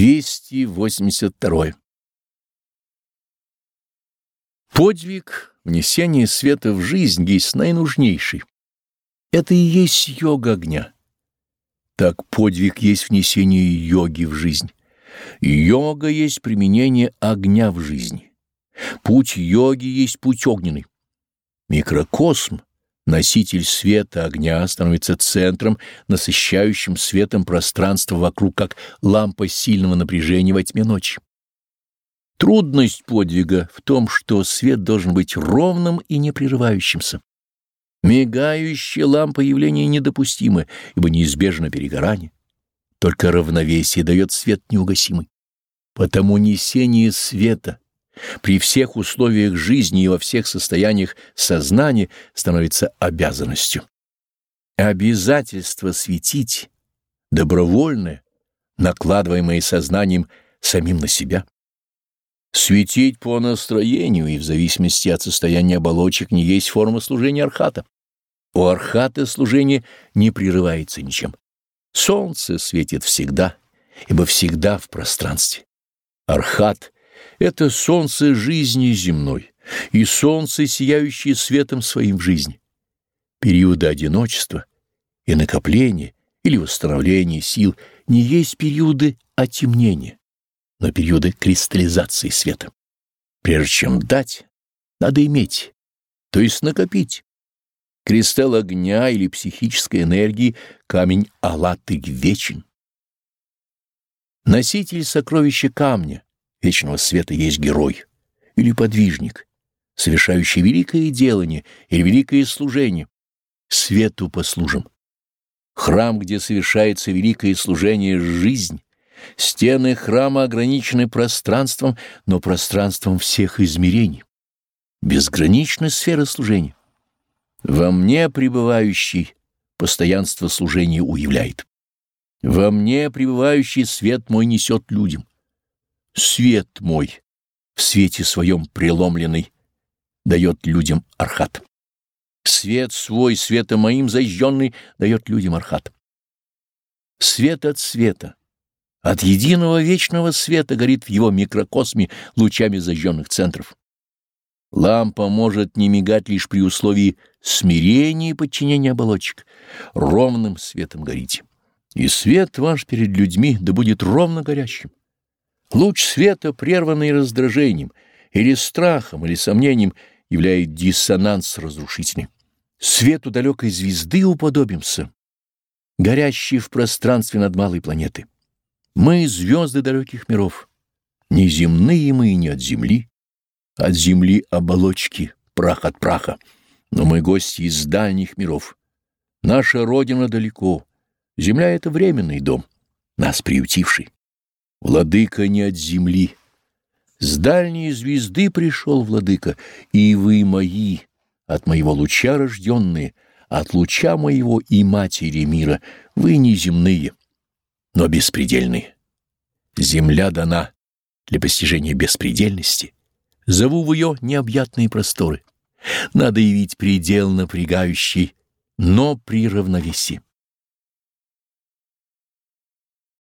282. Подвиг внесения света в жизнь есть наинужнейший. Это и есть йога огня. Так подвиг есть внесение йоги в жизнь. Йога есть применение огня в жизни. Путь йоги есть путь огненный. Микрокосм Носитель света огня становится центром, насыщающим светом пространство вокруг, как лампа сильного напряжения во тьме ночи. Трудность подвига в том, что свет должен быть ровным и непрерывающимся. Мигающая лампа явление недопустимо, ибо неизбежно перегорание. Только равновесие дает свет неугасимый. Потому несение света — при всех условиях жизни и во всех состояниях сознания становится обязанностью. Обязательство светить, добровольное, накладываемое сознанием самим на себя. Светить по настроению и в зависимости от состояния оболочек не есть форма служения архата. У архата служение не прерывается ничем. Солнце светит всегда, ибо всегда в пространстве. Архат — это солнце жизни земной и солнце, сияющее светом своим в жизни. Периоды одиночества и накопления или восстановления сил не есть периоды отемнения, но периоды кристаллизации света. Прежде чем дать, надо иметь, то есть накопить. Кристалл огня или психической энергии — камень алатык вечен. Носитель сокровища камня — вечного света есть герой или подвижник, совершающий великое делание или великое служение. Свету послужим. Храм, где совершается великое служение, — жизнь. Стены храма ограничены пространством, но пространством всех измерений. Безгранична сфера служения. Во мне пребывающий постоянство служения уявляет. Во мне пребывающий свет мой несет людям свет мой, в свете своем преломленный, дает людям архат. Свет свой, света моим зажженный, дает людям архат. Свет от света, от единого вечного света горит в его микрокосме лучами зажженных центров. Лампа может не мигать лишь при условии смирения и подчинения оболочек. Ровным светом горите. И свет ваш перед людьми да будет ровно горящим. Луч света, прерванный раздражением, или страхом, или сомнением, являет диссонанс разрушительный. Свету далекой звезды уподобимся, горящей в пространстве над малой планеты. Мы — звезды далеких миров, не земные мы и не от земли, от земли оболочки, прах от праха, но мы гости из дальних миров. Наша Родина далеко, земля — это временный дом, нас приютивший. Владыка не от земли. С дальней звезды пришел владыка, и вы мои, от моего луча рожденные, от луча моего и матери мира, вы не земные, но беспредельные. Земля дана для постижения беспредельности. Зову в ее необъятные просторы. Надо явить предел напрягающий, но при равновесии.